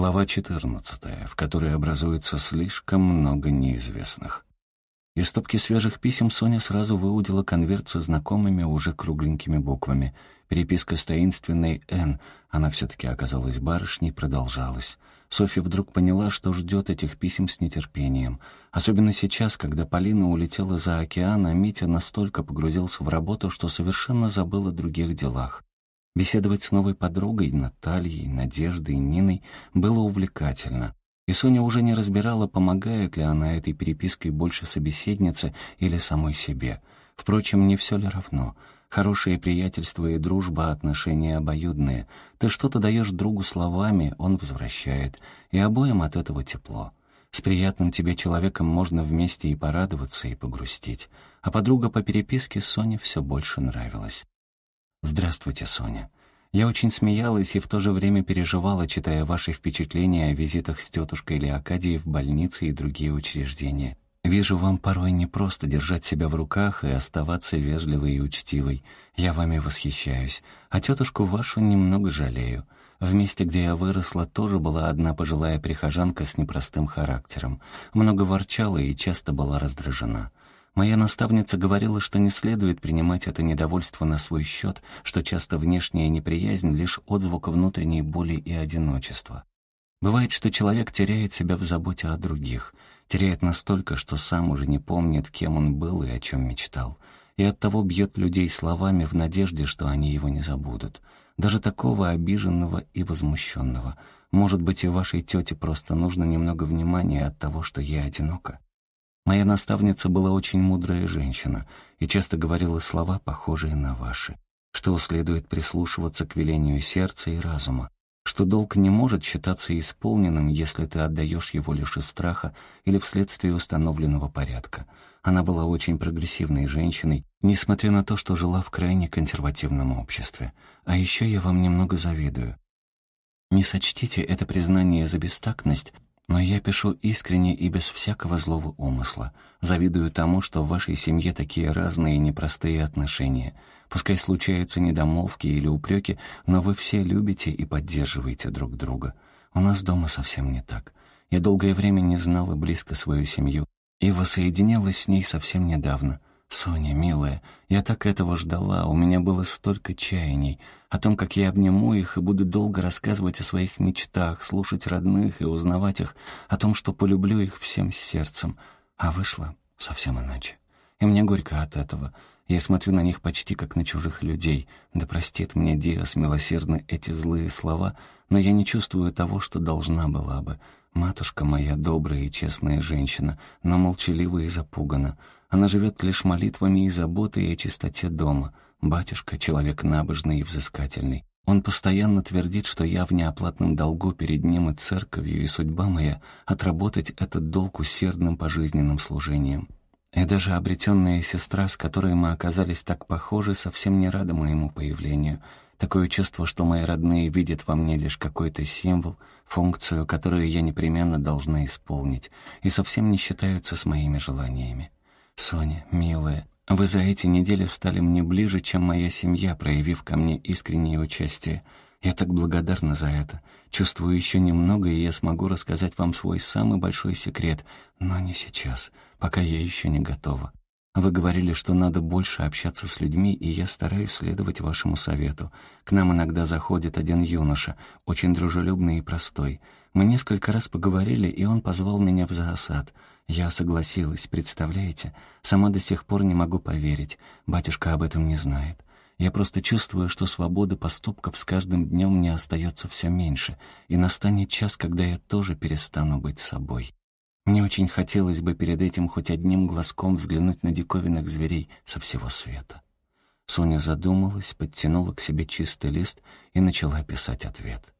Глава 14, в которой образуется слишком много неизвестных. Из стопки свежих писем Соня сразу выудила конверт со знакомыми уже кругленькими буквами. Переписка с таинственной «Н», она все-таки оказалась барышней, продолжалась. Софья вдруг поняла, что ждет этих писем с нетерпением. Особенно сейчас, когда Полина улетела за океан, а Митя настолько погрузился в работу, что совершенно забыл о других делах. Беседовать с новой подругой Натальей, Надеждой, Ниной было увлекательно. И Соня уже не разбирала, помогает ли она этой перепиской больше собеседнице или самой себе. Впрочем, не все ли равно. Хорошее приятельство и дружба — отношения обоюдные. Ты что-то даешь другу словами, он возвращает. И обоим от этого тепло. С приятным тебе человеком можно вместе и порадоваться, и погрустить. А подруга по переписке Соне все больше нравилась. «Здравствуйте, Соня. Я очень смеялась и в то же время переживала, читая ваши впечатления о визитах с тетушкой Леокадией в больнице и другие учреждения. Вижу, вам порой не просто держать себя в руках и оставаться вежливой и учтивой. Я вами восхищаюсь. А тетушку вашу немного жалею. В месте, где я выросла, тоже была одна пожилая прихожанка с непростым характером. Много ворчала и часто была раздражена. Моя наставница говорила, что не следует принимать это недовольство на свой счет, что часто внешняя неприязнь — лишь отзвук внутренней боли и одиночества. Бывает, что человек теряет себя в заботе о других, теряет настолько, что сам уже не помнит, кем он был и о чем мечтал, и оттого бьет людей словами в надежде, что они его не забудут. Даже такого обиженного и возмущенного. Может быть, и вашей тете просто нужно немного внимания от того, что я одинока. Моя наставница была очень мудрая женщина и часто говорила слова, похожие на ваши, что следует прислушиваться к велению сердца и разума, что долг не может считаться исполненным, если ты отдаешь его лишь из страха или вследствие установленного порядка. Она была очень прогрессивной женщиной, несмотря на то, что жила в крайне консервативном обществе. А еще я вам немного завидую. Не сочтите это признание за бестактность, но я пишу искренне и без всякого злого умысла. Завидую тому, что в вашей семье такие разные и непростые отношения. Пускай случаются недомолвки или упреки, но вы все любите и поддерживаете друг друга. У нас дома совсем не так. Я долгое время не знала близко свою семью и воссоединялась с ней совсем недавно. «Соня, милая, я так этого ждала, у меня было столько чаяний, о том, как я обниму их и буду долго рассказывать о своих мечтах, слушать родных и узнавать их, о том, что полюблю их всем сердцем. А вышло совсем иначе. И мне горько от этого. Я смотрю на них почти как на чужих людей. Да простит мне Диас милосердно эти злые слова, но я не чувствую того, что должна была бы. Матушка моя добрая и честная женщина, но молчалива и запугана. Она живет лишь молитвами и заботой о чистоте дома. Батюшка — человек набожный и взыскательный. Он постоянно твердит, что я в неоплатном долгу перед ним и церковью, и судьба моя — отработать этот долг усердным пожизненным служением. И даже обретенная сестра, с которой мы оказались так похожи, совсем не рада моему появлению. Такое чувство, что мои родные видят во мне лишь какой-то символ, функцию, которую я непременно должна исполнить, и совсем не считаются с моими желаниями. «Соня, милая, вы за эти недели стали мне ближе, чем моя семья, проявив ко мне искреннее участие. Я так благодарна за это. Чувствую еще немного, и я смогу рассказать вам свой самый большой секрет, но не сейчас, пока я еще не готова. Вы говорили, что надо больше общаться с людьми, и я стараюсь следовать вашему совету. К нам иногда заходит один юноша, очень дружелюбный и простой. Мы несколько раз поговорили, и он позвал меня в зоосад. Я согласилась, представляете? Сама до сих пор не могу поверить. Батюшка об этом не знает. Я просто чувствую, что свободы поступков с каждым днем мне остается все меньше, и настанет час, когда я тоже перестану быть собой. Мне очень хотелось бы перед этим хоть одним глазком взглянуть на диковинных зверей со всего света. Соня задумалась, подтянула к себе чистый лист и начала писать ответ.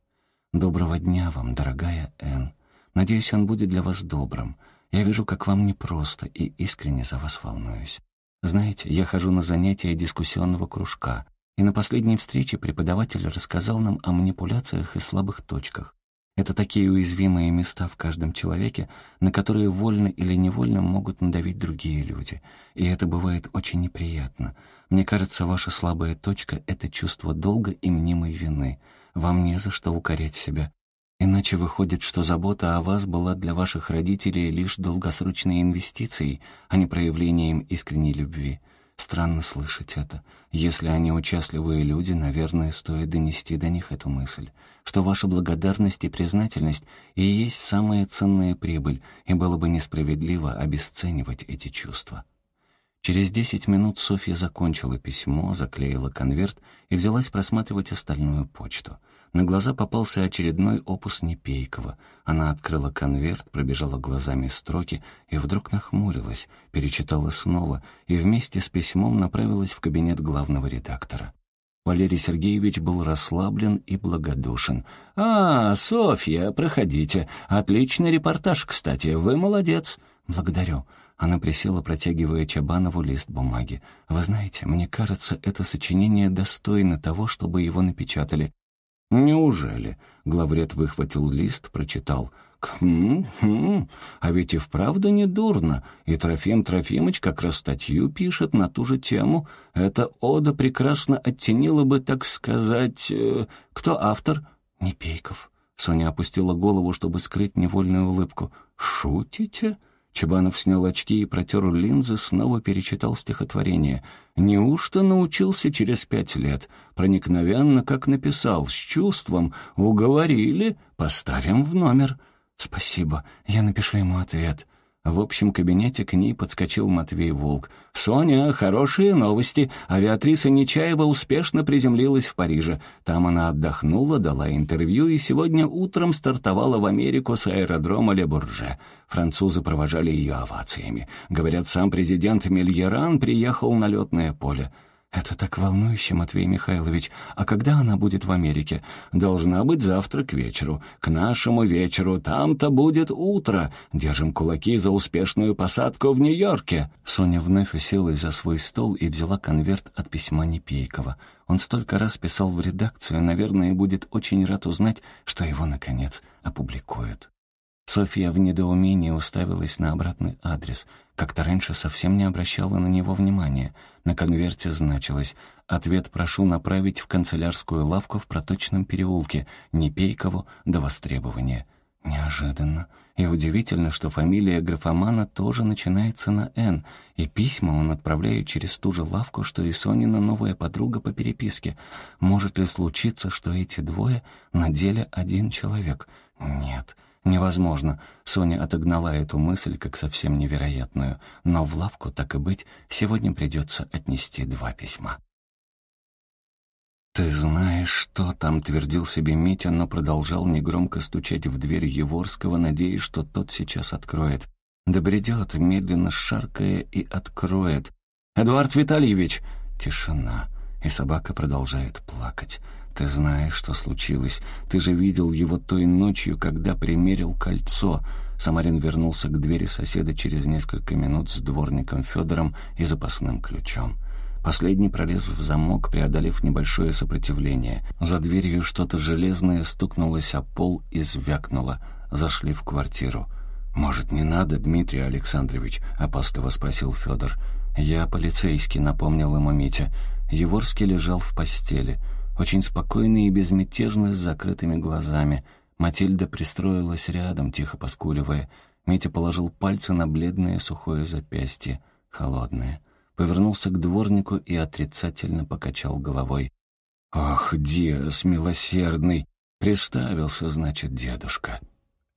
«Доброго дня вам, дорогая Энн. Надеюсь, он будет для вас добрым. Я вижу, как вам непросто, и искренне за вас волнуюсь. Знаете, я хожу на занятия дискуссионного кружка, и на последней встрече преподаватель рассказал нам о манипуляциях и слабых точках. Это такие уязвимые места в каждом человеке, на которые вольно или невольно могут надавить другие люди. И это бывает очень неприятно. Мне кажется, ваша слабая точка — это чувство долга и мнимой вины. Вам не за что укорять себя. Иначе выходит, что забота о вас была для ваших родителей лишь долгосрочной инвестицией, а не проявлением искренней любви. Странно слышать это. Если они участливые люди, наверное, стоит донести до них эту мысль, что ваша благодарность и признательность и есть самая ценная прибыль, и было бы несправедливо обесценивать эти чувства. Через десять минут Софья закончила письмо, заклеила конверт и взялась просматривать остальную почту — на глаза попался очередной опус Непейкова. Она открыла конверт, пробежала глазами строки и вдруг нахмурилась, перечитала снова и вместе с письмом направилась в кабинет главного редактора. Валерий Сергеевич был расслаблен и благодушен. «А, Софья, проходите. Отличный репортаж, кстати. Вы молодец». «Благодарю». Она присела, протягивая Чабанову лист бумаги. «Вы знаете, мне кажется, это сочинение достойно того, чтобы его напечатали. «Неужели?» — главред выхватил лист, прочитал. «Хм, хм, а ведь и вправду не дурно. И Трофим Трофимыч как раз статью пишет на ту же тему. Эта ода прекрасно оттенила бы, так сказать... Э, кто автор?» «Непейков». Соня опустила голову, чтобы скрыть невольную улыбку. «Шутите?» Чебанов снял очки и протер линзы, снова перечитал стихотворение. «Неужто научился через пять лет? Проникновенно, как написал, с чувством. Уговорили? Поставим в номер». «Спасибо, я напишу ему ответ». В общем кабинете к ней подскочил Матвей Волк. «Соня, хорошие новости. Авиатриса Нечаева успешно приземлилась в Париже. Там она отдохнула, дала интервью и сегодня утром стартовала в Америку с аэродрома Ле-Бурже. Французы провожали ее овациями. Говорят, сам президент Мильеран приехал на летное поле. «Это так волнующе, Матвей Михайлович. А когда она будет в Америке?» «Должна быть завтра к вечеру. К нашему вечеру. Там-то будет утро. Держим кулаки за успешную посадку в Нью-Йорке». Соня вновь уселась за свой стол и взяла конверт от письма Непейкова. Он столько раз писал в редакцию, наверное, будет очень рад узнать, что его, наконец, опубликуют. Софья в недоумении уставилась на обратный адрес. Как-то раньше совсем не обращала на него внимания. На конверте значилось «Ответ прошу направить в канцелярскую лавку в проточном переулке, Непейкову до востребования». Неожиданно. И удивительно, что фамилия графомана тоже начинается на «Н», и письма он отправляет через ту же лавку, что и Сонина новая подруга по переписке. Может ли случиться, что эти двое на деле один человек? Нет. Невозможно. Соня отогнала эту мысль как совсем невероятную. Но в лавку, так и быть, сегодня придется отнести два письма. «Ты знаешь, что там?» — твердил себе Митя, но продолжал негромко стучать в дверь Еворского, надеясь, что тот сейчас откроет. Добредет, медленно шаркая, и откроет. «Эдуард Витальевич!» Тишина, и собака продолжает плакать. Ты знаешь, что случилось. Ты же видел его той ночью, когда примерил кольцо. Самарин вернулся к двери соседа через несколько минут с дворником Федором и запасным ключом. Последний пролез в замок, преодолев небольшое сопротивление. За дверью что-то железное стукнулось о пол и звякнуло. Зашли в квартиру. «Может, не надо, Дмитрий Александрович?» — опасливо спросил Федор. «Я полицейский», — напомнил ему Митя. Еворский лежал в постели очень спокойный и безмятежный с закрытыми глазами. Матильда пристроилась рядом, тихо поскуливая. Митя положил пальцы на бледное сухое запястье, холодное. Повернулся к дворнику и отрицательно покачал головой. «Ох, Диас, милосердный! Приставился, значит, дедушка!»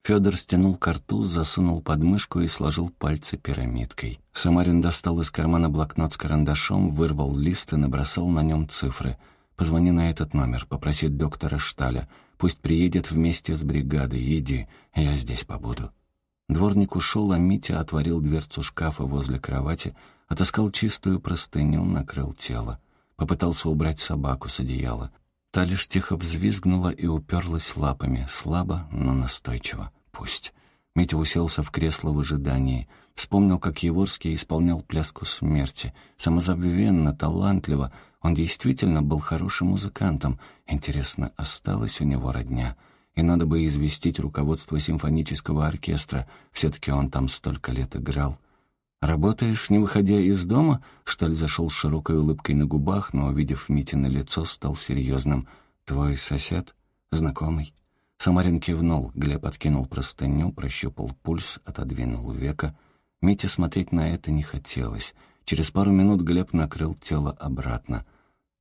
Федор стянул картуз, засунул под мышку и сложил пальцы пирамидкой. Самарин достал из кармана блокнот с карандашом, вырвал лист и набросал на нем цифры — Позвони на этот номер, попроси доктора Шталя. Пусть приедет вместе с бригадой. Иди, я здесь побуду». Дворник ушел, а Митя отворил дверцу шкафа возле кровати, отыскал чистую простыню, накрыл тело. Попытался убрать собаку с одеяла. Та лишь тихо взвизгнула и уперлась лапами, слабо, но настойчиво. «Пусть». Митя уселся в кресло в ожидании. Вспомнил, как Еворский исполнял пляску смерти. Самозабвенно, талантливо, он действительно был хорошим музыкантом. Интересно, осталась у него родня? И надо бы известить руководство симфонического оркестра. Все-таки он там столько лет играл. «Работаешь, не выходя из дома?» Шталь зашел с широкой улыбкой на губах, но, увидев Митина лицо, стал серьезным. «Твой сосед? Знакомый?» Самарин кивнул, Глеб откинул простыню, прощупал пульс, отодвинул века. Мите смотреть на это не хотелось. Через пару минут Глеб накрыл тело обратно.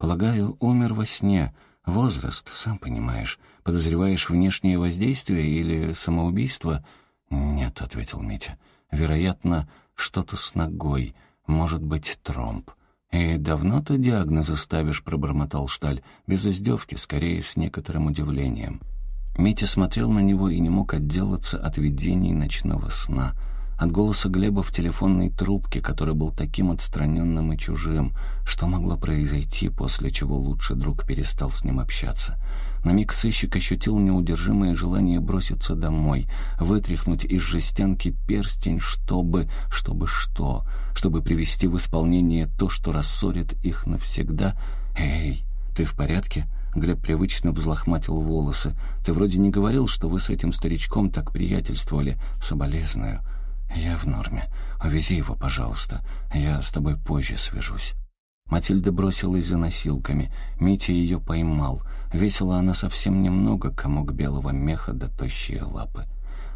«Полагаю, умер во сне. Возраст, сам понимаешь. Подозреваешь внешнее воздействие или самоубийство?» «Нет», — ответил Митя. «Вероятно, что-то с ногой. Может быть, тромб». «И давно ты диагнозы ставишь?» — пробормотал Шталь. Без издевки, скорее с некоторым удивлением. Митя смотрел на него и не мог отделаться от видений ночного сна — от голоса Глеба в телефонной трубке, который был таким отстраненным и чужим. Что могло произойти, после чего лучший друг перестал с ним общаться? На миг сыщик ощутил неудержимое желание броситься домой, вытряхнуть из жестянки перстень, чтобы... чтобы что? Чтобы привести в исполнение то, что рассорит их навсегда? «Эй, ты в порядке?» Глеб привычно взлохматил волосы. «Ты вроде не говорил, что вы с этим старичком так приятельствовали. Соболезную». «Я в норме. Увези его, пожалуйста. Я с тобой позже свяжусь». Матильда бросилась за носилками. Митя ее поймал. Весила она совсем немного, комок белого меха да тощие лапы.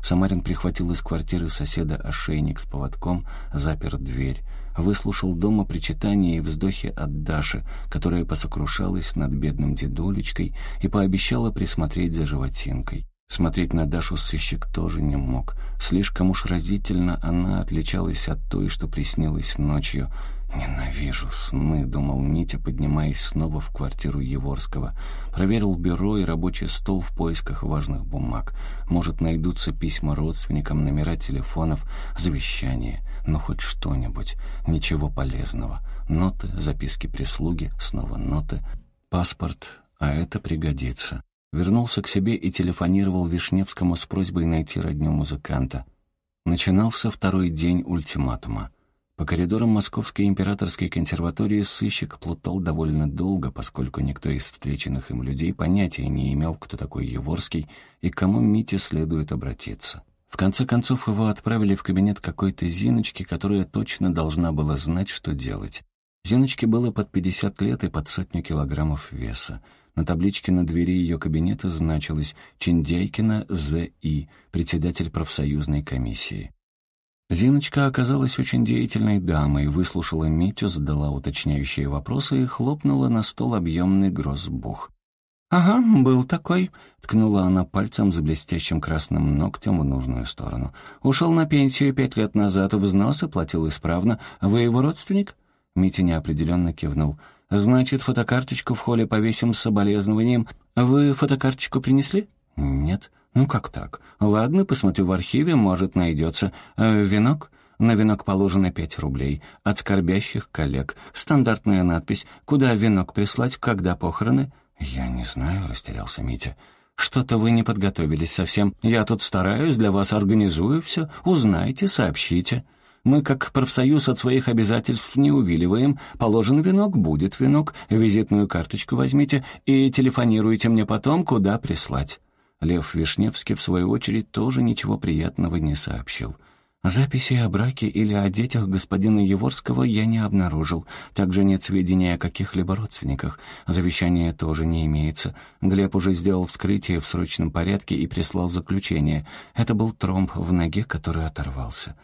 Самарин прихватил из квартиры соседа ошейник с поводком, запер дверь. Выслушал дома причитания и вздохи от Даши, которая посокрушалась над бедным дедулечкой и пообещала присмотреть за животинкой. Смотреть на Дашу сыщик тоже не мог. Слишком уж разительно она отличалась от той, что приснилась ночью. «Ненавижу сны», — думал Митя, поднимаясь снова в квартиру Еворского. Проверил бюро и рабочий стол в поисках важных бумаг. Может, найдутся письма родственникам, номера телефонов, завещания. Ну, хоть что-нибудь. Ничего полезного. Ноты, записки прислуги, снова ноты. Паспорт, а это пригодится. Вернулся к себе и телефонировал Вишневскому с просьбой найти родню музыканта. Начинался второй день ультиматума. По коридорам Московской императорской консерватории сыщик плутал довольно долго, поскольку никто из встреченных им людей понятия не имел, кто такой Еворский и к кому Мите следует обратиться. В конце концов его отправили в кабинет какой-то Зиночки, которая точно должна была знать, что делать. Зиночке было под 50 лет и под сотню килограммов веса. На табличке на двери ее кабинета значилось «Чиндяйкина З.И., председатель профсоюзной комиссии». Зиночка оказалась очень деятельной дамой, выслушала Митю, задала уточняющие вопросы и хлопнула на стол объемный грозбух. «Ага, был такой», — ткнула она пальцем с блестящим красным ногтем в нужную сторону. «Ушел на пенсию пять лет назад, взносы платил исправно. Вы его родственник?» Митя неопределенно кивнул. «Значит, фотокарточку в холле повесим с соболезнованием. Вы фотокарточку принесли?» «Нет». «Ну как так? Ладно, посмотрю в архиве, может, найдется. Э, венок?» На венок положено пять рублей. От скорбящих коллег. Стандартная надпись. Куда венок прислать, когда похороны? «Я не знаю», — растерялся Митя. «Что-то вы не подготовились совсем. Я тут стараюсь, для вас организую все. Узнайте, сообщите». Мы, как профсоюз, от своих обязательств не увиливаем. Положен венок, будет венок, визитную карточку возьмите и телефонируйте мне потом, куда прислать». Лев Вишневский, в свою очередь, тоже ничего приятного не сообщил. Записи о браке или о детях господина Еворского я не обнаружил. Также нет сведений о каких-либо родственниках. Завещания тоже не имеется. Глеб уже сделал вскрытие в срочном порядке и прислал заключение. Это был тромб в ноге, который оторвался.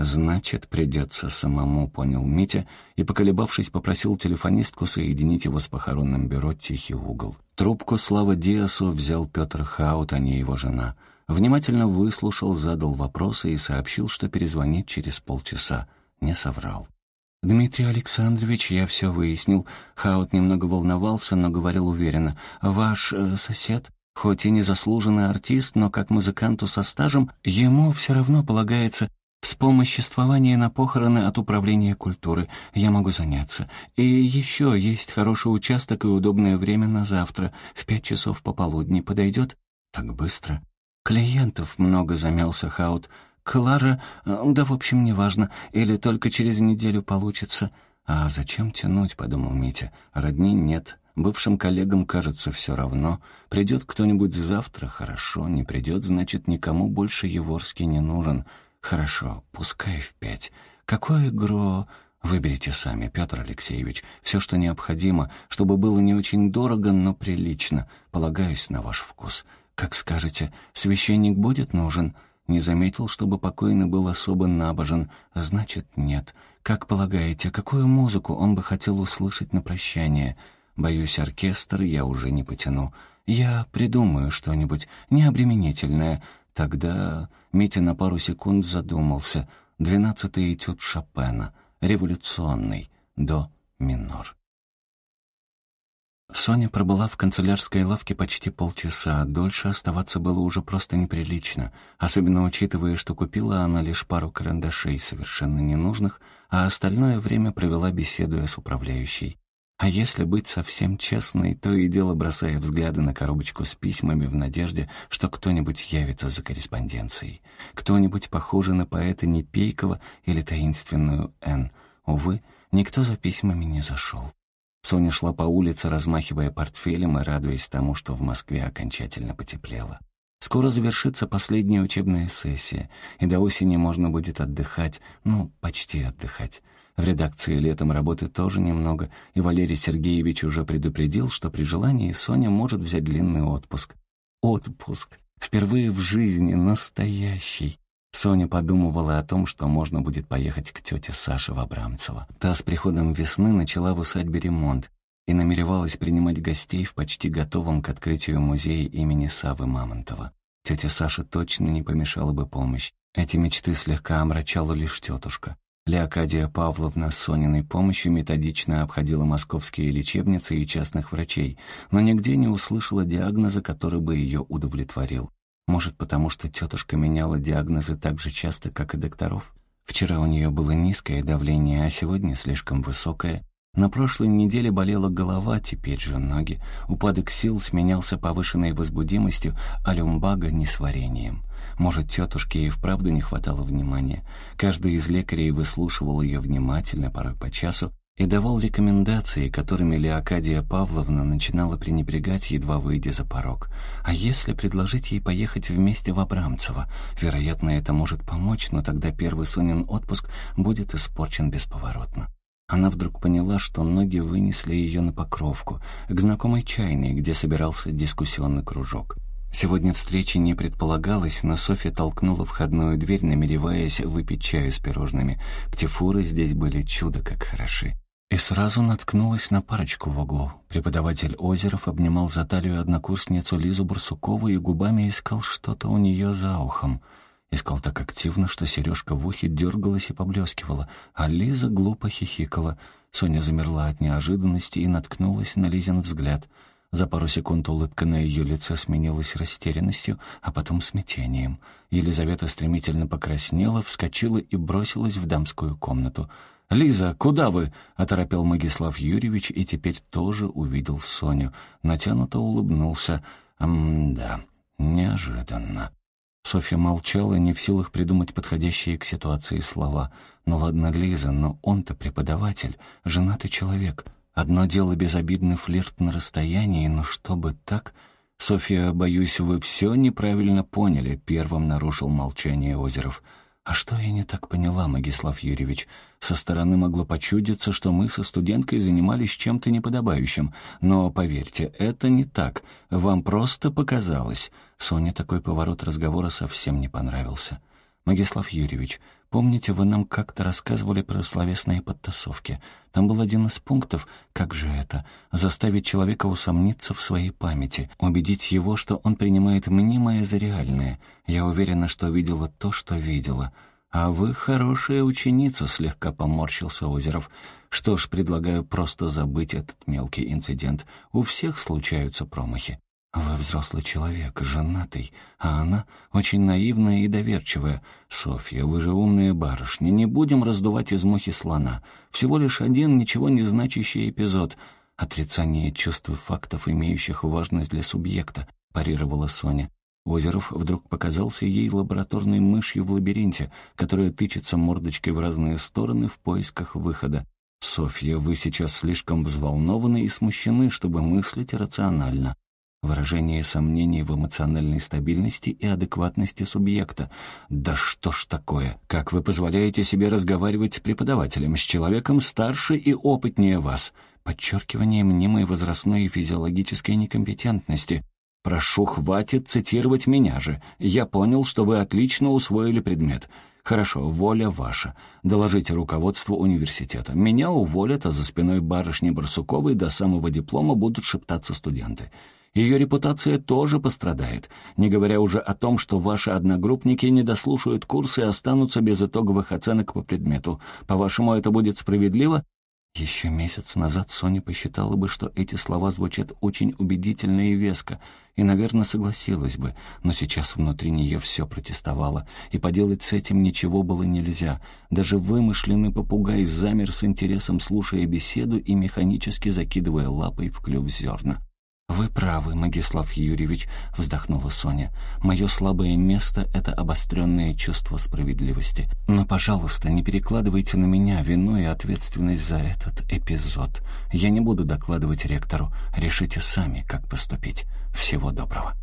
«Значит, придется самому», — понял Митя, и, поколебавшись, попросил телефонистку соединить его с похоронным бюро «Тихий угол». Трубку Слава Диасу взял Петр Хаут, а не его жена. Внимательно выслушал, задал вопросы и сообщил, что перезвонит через полчаса. Не соврал. «Дмитрий Александрович, я все выяснил». Хаут немного волновался, но говорил уверенно. «Ваш э, сосед...» Хоть и незаслуженный артист, но как музыканту со стажем, ему все равно полагается Вспомоществование на похороны от управления культуры. Я могу заняться. И еще есть хороший участок и удобное время на завтра. В пять часов пополудни подойдет? Так быстро. Клиентов много замялся Хаут. Клара... Э, да, в общем, неважно. Или только через неделю получится. А зачем тянуть, подумал Митя. Родни нет. Бывшим коллегам кажется все равно. Придет кто-нибудь завтра, хорошо. Не придет, значит, никому больше Еворский не нужен. «Хорошо, пускай в пять. Какое гро...» «Выберите сами, Петр Алексеевич. Все, что необходимо, чтобы было не очень дорого, но прилично. Полагаюсь на ваш вкус. «Как скажете, священник будет нужен?» Не заметил, чтобы покойный был особо набожен. Значит, нет. Как полагаете, какую музыку он бы хотел услышать на прощание? Боюсь, оркестр я уже не потяну. Я придумаю что-нибудь необременительное. Тогда Митя на пару секунд задумался. Двенадцатый этюд Шопена. Революционный. До минор. Соня пробыла в канцелярской лавке почти полчаса, дольше оставаться было уже просто неприлично, особенно учитывая, что купила она лишь пару карандашей, совершенно ненужных, а остальное время провела беседуя с управляющей. А если быть совсем честной, то и дело бросая взгляды на коробочку с письмами в надежде, что кто-нибудь явится за корреспонденцией. Кто-нибудь похожий на поэта Непейкова или таинственную Н. Увы, никто за письмами не зашел. Соня шла по улице, размахивая портфелем и радуясь тому, что в Москве окончательно потеплело. Скоро завершится последняя учебная сессия, и до осени можно будет отдыхать, ну, почти отдыхать. В редакции летом работы тоже немного, и Валерий Сергеевич уже предупредил, что при желании Соня может взять длинный отпуск. Отпуск. Впервые в жизни настоящий. Соня подумывала о том, что можно будет поехать к тете Саше в Абрамцево. Та с приходом весны начала в усадьбе ремонт и намеревалась принимать гостей в почти готовом к открытию музее имени Савы Мамонтова. Тете Саше точно не помешала бы помощь. Эти мечты слегка омрачала лишь тетушка. Леокадия Павловна с Сониной помощью методично обходила московские лечебницы и частных врачей, но нигде не услышала диагноза, который бы ее удовлетворил. Может, потому что тетушка меняла диагнозы так же часто, как и докторов? Вчера у нее было низкое давление, а сегодня слишком высокое. На прошлой неделе болела голова, теперь же ноги. Упадок сил сменялся повышенной возбудимостью, а люмбага — несварением. Может, тетушке и вправду не хватало внимания. Каждый из лекарей выслушивал ее внимательно, порой по часу, и давал рекомендации, которыми Леокадия Павловна начинала пренебрегать, едва выйдя за порог. А если предложить ей поехать вместе в Абрамцево? Вероятно, это может помочь, но тогда первый Сонин отпуск будет испорчен бесповоротно. Она вдруг поняла, что ноги вынесли ее на покровку, к знакомой чайной, где собирался дискуссионный кружок. Сегодня встречи не предполагалось, но Софья толкнула входную дверь, намереваясь выпить чаю с пирожными. Птифуры здесь были чудо как хороши. И сразу наткнулась на парочку в углу. Преподаватель Озеров обнимал за талию однокурсницу Лизу Барсукову и губами искал что-то у нее за ухом. Искал так активно, что сережка в ухе дергалась и поблескивала, а Лиза глупо хихикала. Соня замерла от неожиданности и наткнулась на Лизин взгляд. За пару секунд улыбка на ее лице сменилась растерянностью, а потом смятением. Елизавета стремительно покраснела, вскочила и бросилась в дамскую комнату — «Лиза, куда вы?» — оторопел Магислав Юрьевич и теперь тоже увидел Соню. Натянуто улыбнулся. «М-да, неожиданно». Софья молчала, не в силах придумать подходящие к ситуации слова. «Ну ладно, Лиза, но он-то преподаватель, женатый человек. Одно дело безобидный флирт на расстоянии, но чтобы так...» «Софья, боюсь, вы все неправильно поняли», — первым нарушил молчание Озеров. «А что я не так поняла, Магислав Юрьевич? Со стороны могло почудиться, что мы со студенткой занимались чем-то неподобающим. Но, поверьте, это не так. Вам просто показалось». Соне такой поворот разговора совсем не понравился. «Магислав Юрьевич, помните, вы нам как-то рассказывали про словесные подтасовки? Там был один из пунктов, как же это, заставить человека усомниться в своей памяти, убедить его, что он принимает мнимое за реальное. Я уверена, что видела то, что видела». «А вы хорошая ученица», — слегка поморщился Озеров. «Что ж, предлагаю просто забыть этот мелкий инцидент. У всех случаются промахи. Вы взрослый человек, женатый, а она очень наивная и доверчивая. Софья, вы же умная барышня, не будем раздувать из мухи слона. Всего лишь один ничего не значащий эпизод. Отрицание чувств фактов, имеющих важность для субъекта», — парировала Соня. Озеров вдруг показался ей лабораторной мышью в лабиринте, которая тычется мордочкой в разные стороны в поисках выхода. «Софья, вы сейчас слишком взволнованы и смущены, чтобы мыслить рационально выражение сомнений в эмоциональной стабильности и адекватности субъекта. Да что ж такое? Как вы позволяете себе разговаривать с преподавателем, с человеком старше и опытнее вас? Подчеркивание мнимой возрастной и физиологической некомпетентности. «Прошу, хватит цитировать меня же. Я понял, что вы отлично усвоили предмет. Хорошо, воля ваша. Доложите руководству университета. Меня уволят, а за спиной барышни Барсуковой до самого диплома будут шептаться студенты. Ее репутация тоже пострадает, не говоря уже о том, что ваши одногруппники не дослушают курсы и останутся без итоговых оценок по предмету. По-вашему, это будет справедливо? Еще месяц назад Соня посчитала бы, что эти слова звучат очень убедительно и веско, и, наверное, согласилась бы, но сейчас внутри нее все протестовало, и поделать с этим ничего было нельзя. Даже вымышленный попугай замер с интересом, слушая беседу и механически закидывая лапой в клюв зерна. «Вы правы, Магислав Юрьевич», — вздохнула Соня. «Мое слабое место — это обостренное чувство справедливости. Но, пожалуйста, не перекладывайте на меня вину и ответственность за этот эпизод. Я не буду докладывать ректору. Решите сами, как поступить. Всего доброго».